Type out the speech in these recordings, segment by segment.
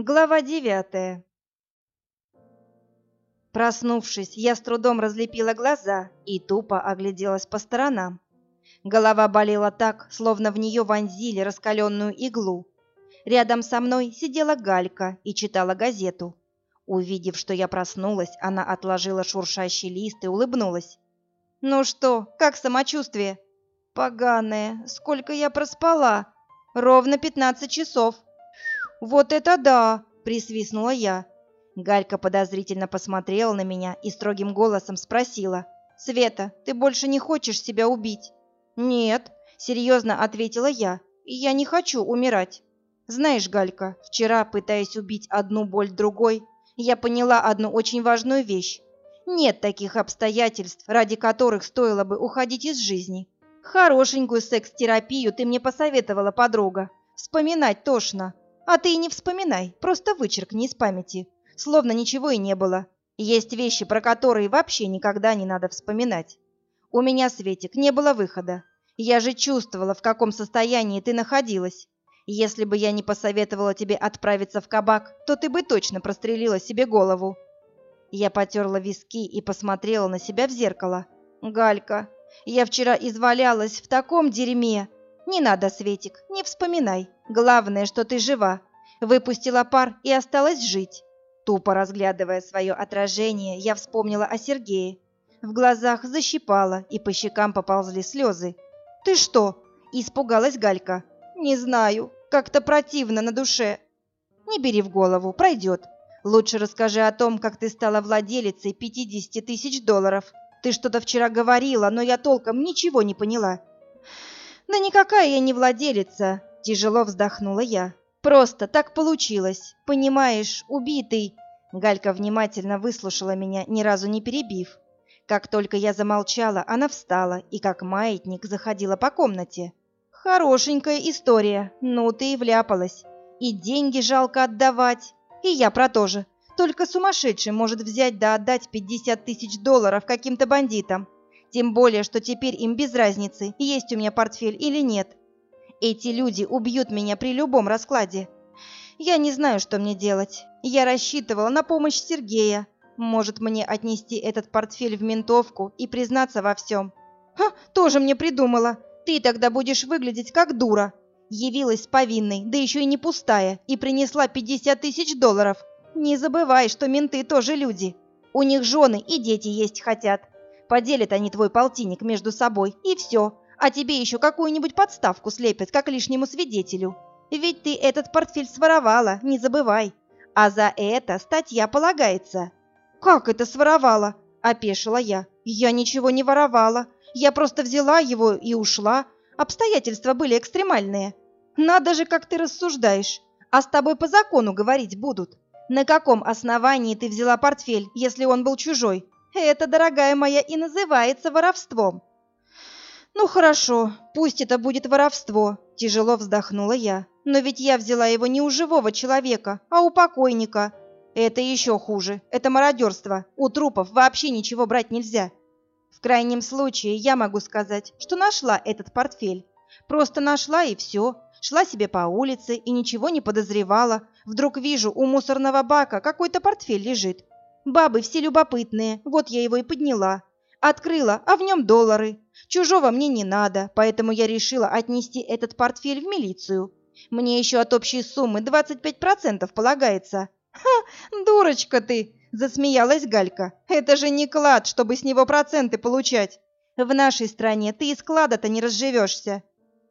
Глава девятая Проснувшись, я с трудом разлепила глаза и тупо огляделась по сторонам. Голова болела так, словно в нее вонзили раскаленную иглу. Рядом со мной сидела Галька и читала газету. Увидев, что я проснулась, она отложила шуршащий лист и улыбнулась. «Ну что, как самочувствие?» «Поганое. Сколько я проспала?» «Ровно пятнадцать часов». «Вот это да!» — присвистнула я. Галька подозрительно посмотрела на меня и строгим голосом спросила. «Света, ты больше не хочешь себя убить?» «Нет», — серьезно ответила я. «Я не хочу умирать». «Знаешь, Галька, вчера, пытаясь убить одну боль другой, я поняла одну очень важную вещь. Нет таких обстоятельств, ради которых стоило бы уходить из жизни. Хорошенькую секс-терапию ты мне посоветовала, подруга. Вспоминать тошно. А ты и не вспоминай, просто вычеркни из памяти словно ничего и не было. Есть вещи, про которые вообще никогда не надо вспоминать. У меня, Светик, не было выхода. Я же чувствовала, в каком состоянии ты находилась. Если бы я не посоветовала тебе отправиться в кабак, то ты бы точно прострелила себе голову. Я потерла виски и посмотрела на себя в зеркало. Галька, я вчера извалялась в таком дерьме. Не надо, Светик, не вспоминай. Главное, что ты жива. Выпустила пар и осталась жить. Тупо разглядывая свое отражение, я вспомнила о Сергее. В глазах защипало, и по щекам поползли слезы. «Ты что?» – испугалась Галька. «Не знаю. Как-то противно на душе». «Не бери в голову, пройдет. Лучше расскажи о том, как ты стала владелицей 50 тысяч долларов. Ты что-то вчера говорила, но я толком ничего не поняла». «Да никакая я не владелица», – тяжело вздохнула я. Просто так получилось. Понимаешь, убитый...» Галька внимательно выслушала меня, ни разу не перебив. Как только я замолчала, она встала и, как маятник, заходила по комнате. «Хорошенькая история. Ну, ты и вляпалась. И деньги жалко отдавать. И я про то же. Только сумасшедший может взять да отдать 50 тысяч долларов каким-то бандитам. Тем более, что теперь им без разницы, есть у меня портфель или нет. Эти люди убьют меня при любом раскладе. Я не знаю, что мне делать. Я рассчитывала на помощь Сергея. Может, мне отнести этот портфель в ментовку и признаться во всем? Ха, тоже мне придумала. Ты тогда будешь выглядеть как дура. Явилась с повинной, да еще и не пустая, и принесла 50 тысяч долларов. Не забывай, что менты тоже люди. У них жены и дети есть хотят. Поделят они твой полтинник между собой, и все а тебе еще какую-нибудь подставку слепят, как лишнему свидетелю. Ведь ты этот портфель своровала, не забывай. А за это статья полагается». «Как это своровала?» – опешила я. «Я ничего не воровала. Я просто взяла его и ушла. Обстоятельства были экстремальные. Надо же, как ты рассуждаешь. А с тобой по закону говорить будут. На каком основании ты взяла портфель, если он был чужой? Это, дорогая моя, и называется воровством. «Ну хорошо, пусть это будет воровство», – тяжело вздохнула я. «Но ведь я взяла его не у живого человека, а у покойника. Это еще хуже. Это мародерство. У трупов вообще ничего брать нельзя. В крайнем случае я могу сказать, что нашла этот портфель. Просто нашла и все. Шла себе по улице и ничего не подозревала. Вдруг вижу, у мусорного бака какой-то портфель лежит. Бабы все любопытные, вот я его и подняла. Открыла, а в нем доллары. Чужого мне не надо, поэтому я решила отнести этот портфель в милицию. Мне еще от общей суммы 25% полагается. Ха, дурочка ты, засмеялась Галька. Это же не клад, чтобы с него проценты получать. В нашей стране ты из клада-то не разживешься.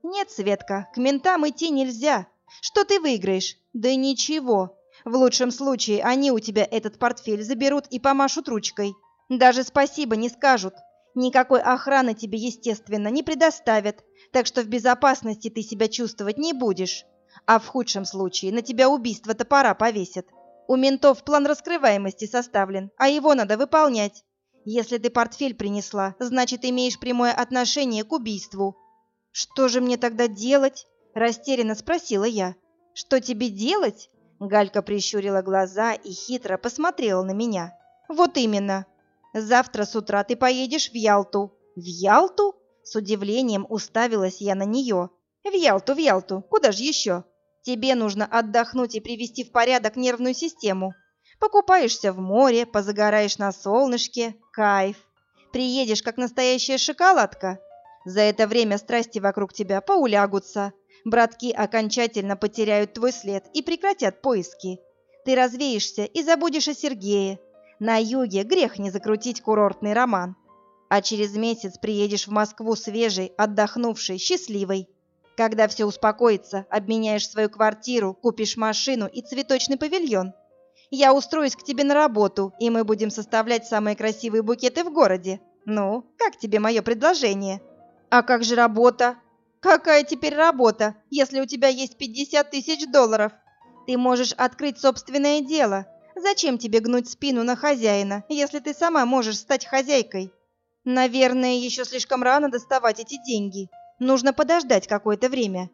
Нет, Светка, к ментам идти нельзя. Что ты выиграешь? Да ничего. В лучшем случае они у тебя этот портфель заберут и помашут ручкой. Даже спасибо не скажут. Никакой охраны тебе, естественно, не предоставят, так что в безопасности ты себя чувствовать не будешь. А в худшем случае на тебя убийство топора повесят. У ментов план раскрываемости составлен, а его надо выполнять. Если ты портфель принесла, значит, имеешь прямое отношение к убийству. Что же мне тогда делать? Растерянно спросила я. Что тебе делать? Галька прищурила глаза и хитро посмотрела на меня. Вот именно. Завтра с утра ты поедешь в Ялту». «В Ялту?» С удивлением уставилась я на нее. «В Ялту, в Ялту. Куда же еще?» Тебе нужно отдохнуть и привести в порядок нервную систему. Покупаешься в море, позагораешь на солнышке. Кайф. Приедешь, как настоящая шоколадка. За это время страсти вокруг тебя поулягутся. Братки окончательно потеряют твой след и прекратят поиски. Ты развеешься и забудешь о Сергее. На юге грех не закрутить курортный роман. А через месяц приедешь в Москву свежий, отдохнувший, счастливый. Когда все успокоится, обменяешь свою квартиру, купишь машину и цветочный павильон. Я устроюсь к тебе на работу, и мы будем составлять самые красивые букеты в городе. Ну, как тебе мое предложение? А как же работа? Какая теперь работа, если у тебя есть 50 тысяч долларов? Ты можешь открыть собственное дело. Зачем тебе гнуть спину на хозяина, если ты сама можешь стать хозяйкой? Наверное, еще слишком рано доставать эти деньги. Нужно подождать какое-то время.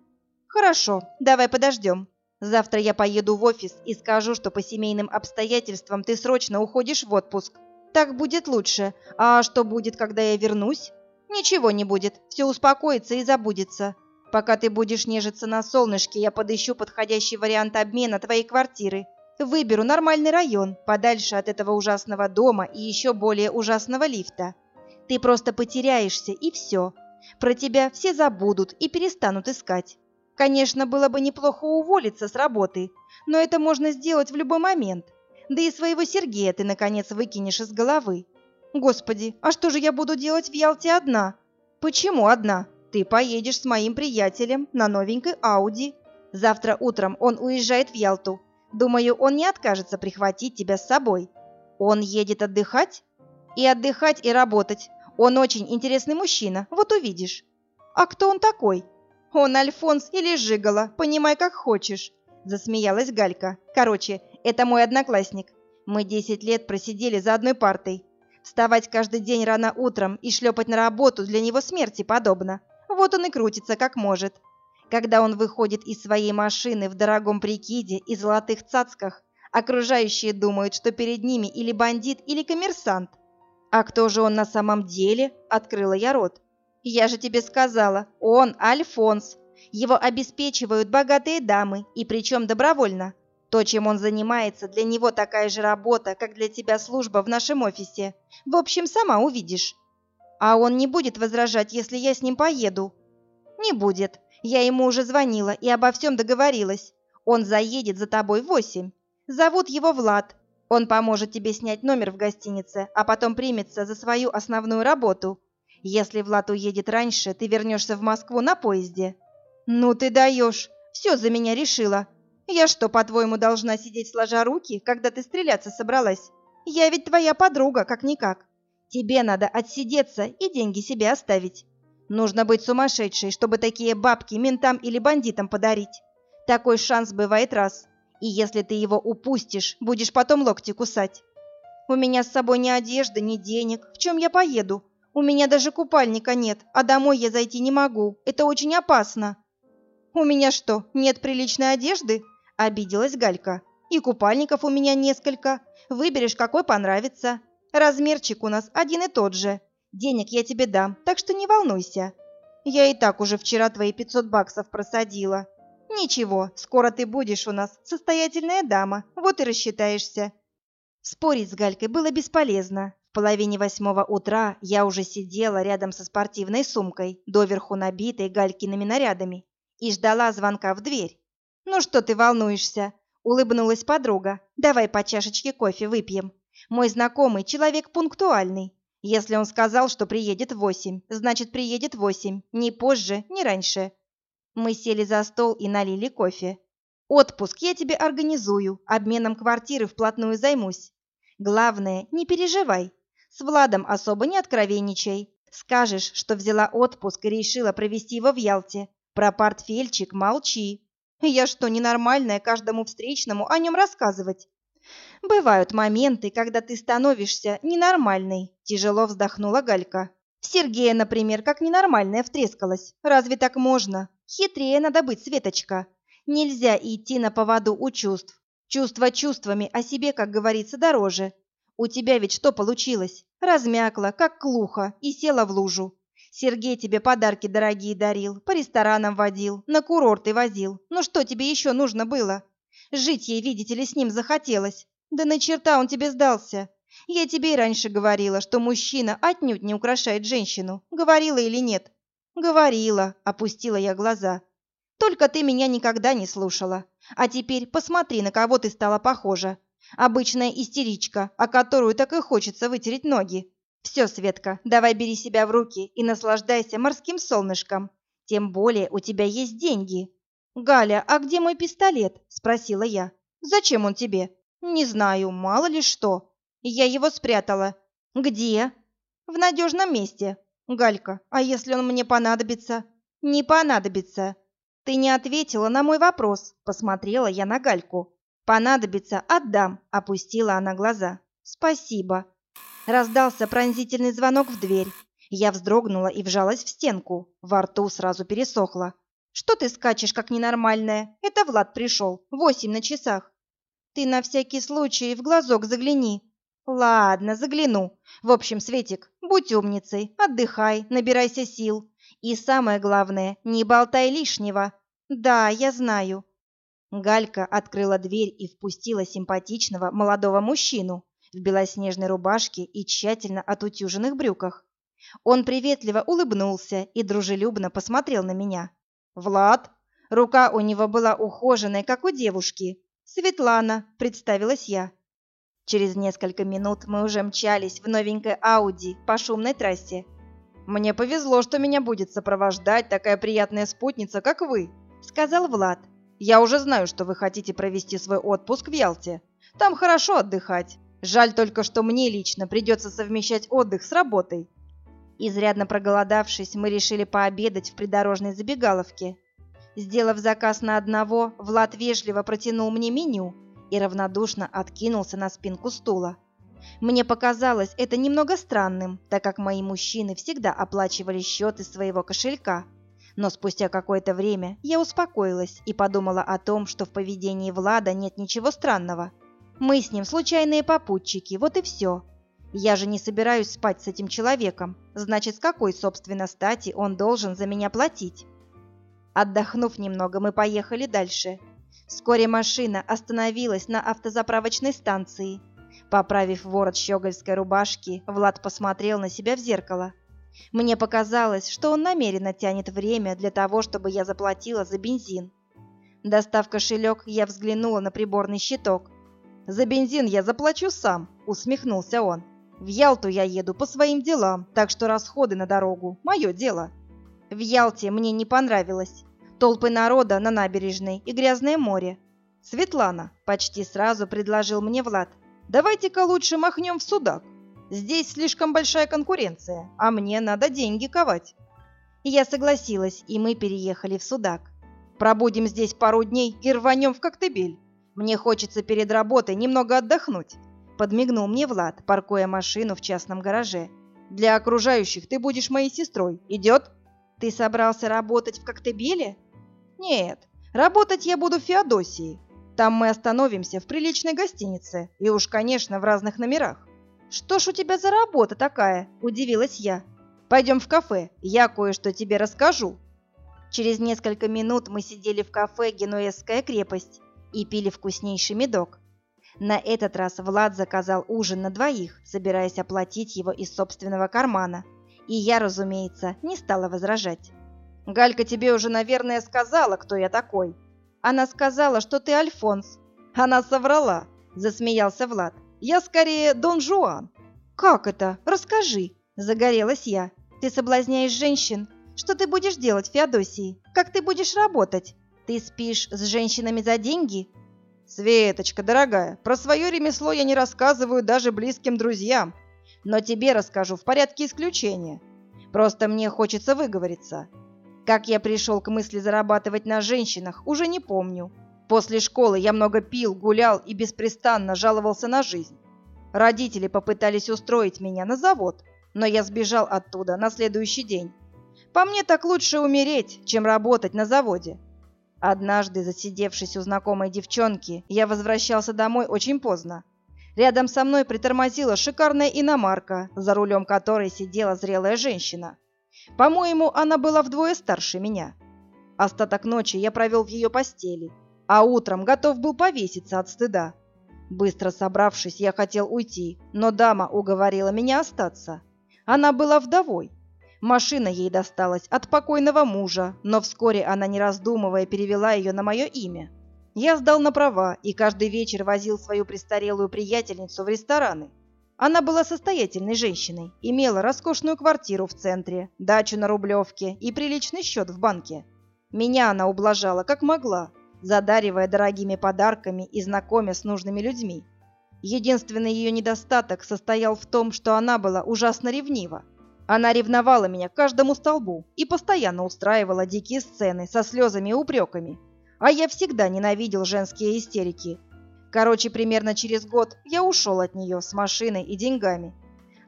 Хорошо, давай подождем. Завтра я поеду в офис и скажу, что по семейным обстоятельствам ты срочно уходишь в отпуск. Так будет лучше. А что будет, когда я вернусь? Ничего не будет. Все успокоится и забудется. Пока ты будешь нежиться на солнышке, я подыщу подходящий вариант обмена твоей квартиры. Выберу нормальный район, подальше от этого ужасного дома и еще более ужасного лифта. Ты просто потеряешься, и все. Про тебя все забудут и перестанут искать. Конечно, было бы неплохо уволиться с работы, но это можно сделать в любой момент. Да и своего Сергея ты, наконец, выкинешь из головы. Господи, а что же я буду делать в Ялте одна? Почему одна? Ты поедешь с моим приятелем на новенькой Ауди. Завтра утром он уезжает в Ялту. Думаю, он не откажется прихватить тебя с собой. Он едет отдыхать? И отдыхать, и работать. Он очень интересный мужчина, вот увидишь. А кто он такой? Он Альфонс или Жигала, понимай как хочешь. Засмеялась Галька. Короче, это мой одноклассник. Мы десять лет просидели за одной партой. Вставать каждый день рано утром и шлепать на работу для него смерти подобно. Вот он и крутится как может. Когда он выходит из своей машины в дорогом прикиде и золотых цацках, окружающие думают, что перед ними или бандит, или коммерсант. А кто же он на самом деле? Открыла я рот. Я же тебе сказала, он Альфонс. Его обеспечивают богатые дамы, и причем добровольно. То, чем он занимается, для него такая же работа, как для тебя служба в нашем офисе. В общем, сама увидишь. А он не будет возражать, если я с ним поеду. Не будет. Я ему уже звонила и обо всем договорилась. Он заедет за тобой в восемь. Зовут его Влад. Он поможет тебе снять номер в гостинице, а потом примется за свою основную работу. Если Влад уедет раньше, ты вернешься в Москву на поезде. Ну ты даешь, все за меня решила. Я что, по-твоему, должна сидеть сложа руки, когда ты стреляться собралась? Я ведь твоя подруга, как-никак. Тебе надо отсидеться и деньги себе оставить. Нужно быть сумасшедшей, чтобы такие бабки ментам или бандитам подарить. Такой шанс бывает раз. И если ты его упустишь, будешь потом локти кусать. У меня с собой ни одежды, ни денег. В чем я поеду? У меня даже купальника нет, а домой я зайти не могу. Это очень опасно. У меня что, нет приличной одежды? Обиделась Галька. И купальников у меня несколько. Выберешь, какой понравится. Размерчик у нас один и тот же. Денег я тебе дам, так что не волнуйся. Я и так уже вчера твои 500 баксов просадила. Ничего, скоро ты будешь у нас состоятельная дама, вот и рассчитаешься. Спорить с Галькой было бесполезно половине восьмого утра я уже сидела рядом со спортивной сумкой, доверху набитой галькиными нарядами, и ждала звонка в дверь. «Ну что ты волнуешься?» — улыбнулась подруга. «Давай по чашечке кофе выпьем. Мой знакомый человек пунктуальный. Если он сказал, что приедет в восемь, значит, приедет в восемь, ни позже, ни раньше». Мы сели за стол и налили кофе. «Отпуск я тебе организую, обменом квартиры вплотную займусь. Главное, не переживай, с Владом особо не откровенничай. Скажешь, что взяла отпуск и решила провести его в Ялте. Про портфельчик молчи. Я что, ненормальная каждому встречному о нем рассказывать? Бывают моменты, когда ты становишься ненормальной, тяжело вздохнула Галька. Сергея, например, как ненормальная втрескалась. Разве так можно? Хитрее надо быть, Светочка. Нельзя идти на поводу у чувств. Чувства чувствами, о себе, как говорится, дороже. У тебя ведь что получилось? Размякла, как клуха, и села в лужу. Сергей тебе подарки дорогие дарил, по ресторанам водил, на курорты возил. Ну что тебе еще нужно было? Жить ей, видите ли, с ним захотелось. Да на черта он тебе сдался. Я тебе и раньше говорила, что мужчина отнюдь не украшает женщину. Говорила или нет? Говорила, опустила я глаза. Только ты меня никогда не слушала. А теперь посмотри, на кого ты стала похожа. Обычная истеричка, о которую так и хочется вытереть ноги. Все, Светка, давай бери себя в руки и наслаждайся морским солнышком. Тем более у тебя есть деньги. Галя, а где мой пистолет? спросила я. Зачем он тебе? Не знаю, мало ли что. Я его спрятала. Где? В надежном месте. Галька, а если он мне понадобится? Не понадобится. Ты не ответила на мой вопрос, посмотрела я на Гальку. Понадобится, отдам, опустила она глаза. Спасибо. Раздался пронзительный звонок в дверь. Я вздрогнула и вжалась в стенку. Во рту сразу пересохло. «Что ты скачешь, как ненормальная? Это Влад пришел. Восемь на часах. Ты на всякий случай в глазок загляни». «Ладно, загляну. В общем, Светик, будь умницей, отдыхай, набирайся сил. И самое главное, не болтай лишнего. Да, я знаю». Галька открыла дверь и впустила симпатичного молодого мужчину в белоснежной рубашке и тщательно отутюженных брюках. Он приветливо улыбнулся и дружелюбно посмотрел на меня. «Влад!» Рука у него была ухоженной, как у девушки. «Светлана», — представилась я. Через несколько минут мы уже мчались в новенькой Ауди по шумной трассе. «Мне повезло, что меня будет сопровождать такая приятная спутница, как вы», — сказал Влад. «Я уже знаю, что вы хотите провести свой отпуск в Ялте. Там хорошо отдыхать. Жаль только, что мне лично придется совмещать отдых с работой. Изрядно проголодавшись, мы решили пообедать в придорожной забегаловке. Сделав заказ на одного, Влад вежливо протянул мне меню и равнодушно откинулся на спинку стула. Мне показалось это немного странным, так как мои мужчины всегда оплачивали счет из своего кошелька. Но спустя какое-то время я успокоилась и подумала о том, что в поведении Влада нет ничего странного. Мы с ним случайные попутчики, вот и все. Я же не собираюсь спать с этим человеком, значит, с какой, собственно, стати он должен за меня платить? Отдохнув немного, мы поехали дальше. Вскоре машина остановилась на автозаправочной станции. Поправив ворот щегольской рубашки, Влад посмотрел на себя в зеркало. Мне показалось, что он намеренно тянет время для того, чтобы я заплатила за бензин. Достав кошелек, я взглянула на приборный щиток. «За бензин я заплачу сам», — усмехнулся он. «В Ялту я еду по своим делам, так что расходы на дорогу — мое дело». В Ялте мне не понравилось. Толпы народа на набережной и грязное море. «Светлана», — почти сразу предложил мне Влад, — «давайте-ка лучше махнем в Судак. Здесь слишком большая конкуренция, а мне надо деньги ковать». Я согласилась, и мы переехали в Судак. Пробудем здесь пару дней и рванем в Коктебель. Мне хочется перед работой немного отдохнуть. Подмигнул мне Влад, паркуя машину в частном гараже. Для окружающих ты будешь моей сестрой. Идет? Ты собрался работать в Коктебеле? Нет, работать я буду в Феодосии. Там мы остановимся в приличной гостинице. И уж, конечно, в разных номерах. Что ж у тебя за работа такая? Удивилась я. Пойдем в кафе, я кое-что тебе расскажу. Через несколько минут мы сидели в кафе «Генуэзская крепость» и пили вкуснейший медок. На этот раз Влад заказал ужин на двоих, собираясь оплатить его из собственного кармана. И я, разумеется, не стала возражать. «Галька тебе уже, наверное, сказала, кто я такой». «Она сказала, что ты Альфонс». «Она соврала», — засмеялся Влад. «Я скорее Дон Жуан». «Как это? Расскажи», — загорелась я. «Ты соблазняешь женщин. Что ты будешь делать, Феодосии? Как ты будешь работать?» Ты спишь с женщинами за деньги? Светочка, дорогая, про свое ремесло я не рассказываю даже близким друзьям, но тебе расскажу в порядке исключения. Просто мне хочется выговориться. Как я пришел к мысли зарабатывать на женщинах, уже не помню. После школы я много пил, гулял и беспрестанно жаловался на жизнь. Родители попытались устроить меня на завод, но я сбежал оттуда на следующий день. По мне так лучше умереть, чем работать на заводе. Однажды, засидевшись у знакомой девчонки, я возвращался домой очень поздно. Рядом со мной притормозила шикарная иномарка, за рулем которой сидела зрелая женщина. По-моему, она была вдвое старше меня. Остаток ночи я провел в ее постели, а утром готов был повеситься от стыда. Быстро собравшись, я хотел уйти, но дама уговорила меня остаться. Она была вдовой. Машина ей досталась от покойного мужа, но вскоре она, не раздумывая, перевела ее на мое имя. Я сдал на права и каждый вечер возил свою престарелую приятельницу в рестораны. Она была состоятельной женщиной, имела роскошную квартиру в центре, дачу на Рублевке и приличный счет в банке. Меня она ублажала как могла, задаривая дорогими подарками и знакомя с нужными людьми. Единственный ее недостаток состоял в том, что она была ужасно ревнива. Она ревновала меня к каждому столбу и постоянно устраивала дикие сцены со слезами и упреками. А я всегда ненавидел женские истерики. Короче, примерно через год я ушел от нее с машиной и деньгами.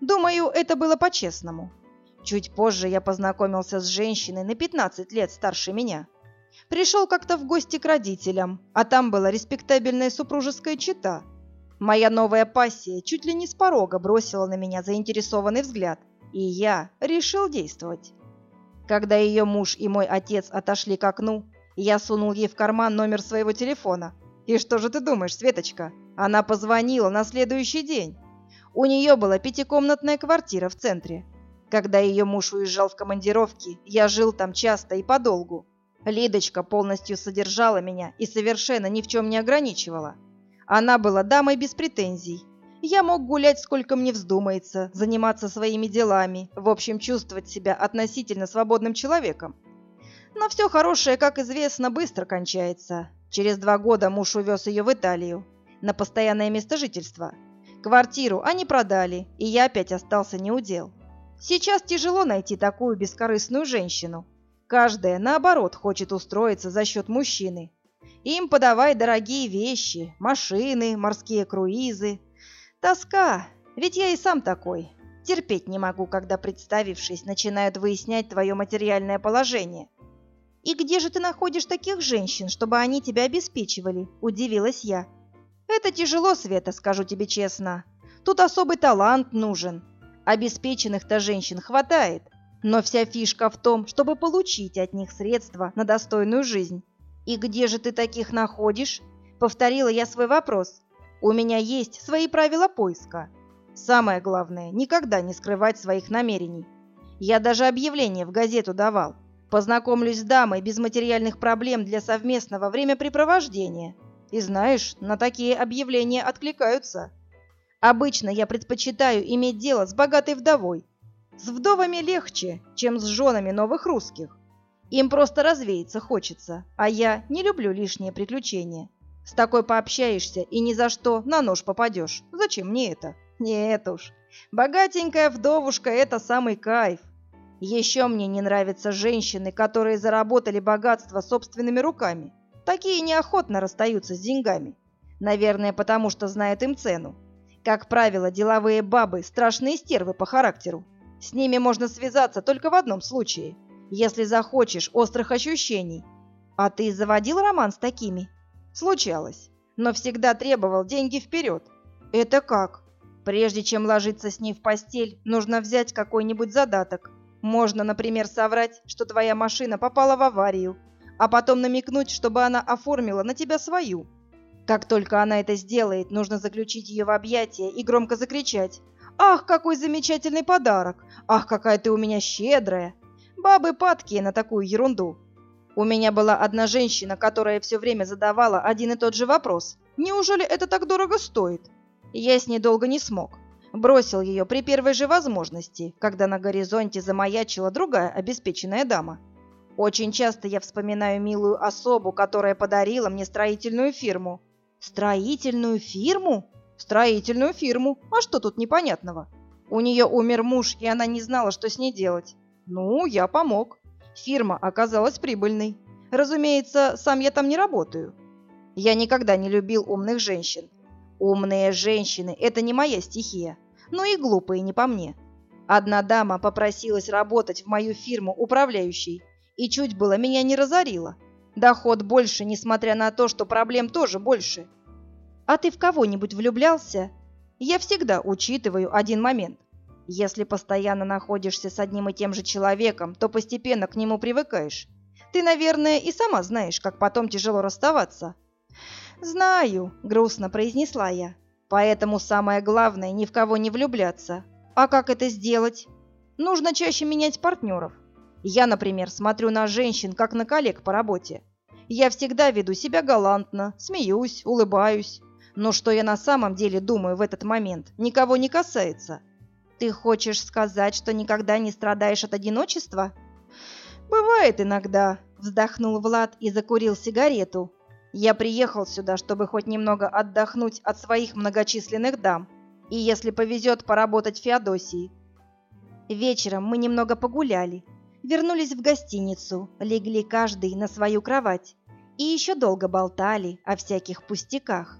Думаю, это было по-честному. Чуть позже я познакомился с женщиной на 15 лет старше меня. Пришел как-то в гости к родителям, а там была респектабельная супружеская чета. Моя новая пассия чуть ли не с порога бросила на меня заинтересованный взгляд, и я решил действовать. Когда ее муж и мой отец отошли к окну, я сунул ей в карман номер своего телефона. И что же ты думаешь, Светочка? Она позвонила на следующий день. У нее была пятикомнатная квартира в центре. Когда ее муж уезжал в командировки, я жил там часто и подолгу. Лидочка полностью содержала меня и совершенно ни в чем не ограничивала. Она была дамой без претензий. Я мог гулять сколько мне вздумается, заниматься своими делами, в общем, чувствовать себя относительно свободным человеком. Но все хорошее, как известно, быстро кончается. Через два года муж увез ее в Италию на постоянное место жительства. Квартиру они продали, и я опять остался неудел. Сейчас тяжело найти такую бескорыстную женщину, Каждая, наоборот, хочет устроиться за счет мужчины. Им подавай дорогие вещи, машины, морские круизы. Тоска, ведь я и сам такой. Терпеть не могу, когда, представившись, начинают выяснять твое материальное положение. «И где же ты находишь таких женщин, чтобы они тебя обеспечивали?» – удивилась я. «Это тяжело, Света, скажу тебе честно. Тут особый талант нужен. Обеспеченных-то женщин хватает, но вся фишка в том, чтобы получить от них средства на достойную жизнь. «И где же ты таких находишь?» — повторила я свой вопрос. «У меня есть свои правила поиска. Самое главное — никогда не скрывать своих намерений. Я даже объявление в газету давал. Познакомлюсь с дамой без материальных проблем для совместного времяпрепровождения. И знаешь, на такие объявления откликаются. Обычно я предпочитаю иметь дело с богатой вдовой, с вдовами легче, чем с женами новых русских. Им просто развеяться хочется, а я не люблю лишние приключения. С такой пообщаешься и ни за что на нож попадешь. Зачем мне это? Нет уж. Богатенькая вдовушка – это самый кайф. Еще мне не нравятся женщины, которые заработали богатство собственными руками. Такие неохотно расстаются с деньгами. Наверное, потому что знают им цену. Как правило, деловые бабы – страшные стервы по характеру. С ними можно связаться только в одном случае, если захочешь острых ощущений. А ты заводил роман с такими? Случалось, но всегда требовал деньги вперед. Это как? Прежде чем ложиться с ней в постель, нужно взять какой-нибудь задаток. Можно, например, соврать, что твоя машина попала в аварию, а потом намекнуть, чтобы она оформила на тебя свою. Как только она это сделает, нужно заключить ее в объятия и громко закричать «Ах, какой замечательный подарок! Ах, какая ты у меня щедрая!» Бабы падкие на такую ерунду. У меня была одна женщина, которая все время задавала один и тот же вопрос. «Неужели это так дорого стоит?» Я с ней долго не смог. Бросил ее при первой же возможности, когда на горизонте замаячила другая обеспеченная дама. Очень часто я вспоминаю милую особу, которая подарила мне строительную фирму. Строительную фирму? Строительную фирму. А что тут непонятного? У нее умер муж, и она не знала, что с ней делать. Ну, я помог. Фирма оказалась прибыльной. Разумеется, сам я там не работаю. Я никогда не любил умных женщин. Умные женщины – это не моя стихия. Но и глупые не по мне. Одна дама попросилась работать в мою фирму управляющей, и чуть было меня не разорила. Доход больше, несмотря на то, что проблем тоже больше. А ты в кого-нибудь влюблялся? Я всегда учитываю один момент. Если постоянно находишься с одним и тем же человеком, то постепенно к нему привыкаешь. Ты, наверное, и сама знаешь, как потом тяжело расставаться. Знаю, грустно произнесла я. Поэтому самое главное ни в кого не влюбляться. А как это сделать? Нужно чаще менять партнеров. Я, например, смотрю на женщин, как на коллег по работе. Я всегда веду себя галантно, смеюсь, улыбаюсь. Но что я на самом деле думаю в этот момент, никого не касается. Ты хочешь сказать, что никогда не страдаешь от одиночества? Бывает иногда, вздохнул Влад и закурил сигарету. Я приехал сюда, чтобы хоть немного отдохнуть от своих многочисленных дам. И если повезет, поработать в Феодосии. Вечером мы немного погуляли, вернулись в гостиницу, легли каждый на свою кровать и еще долго болтали о всяких пустяках.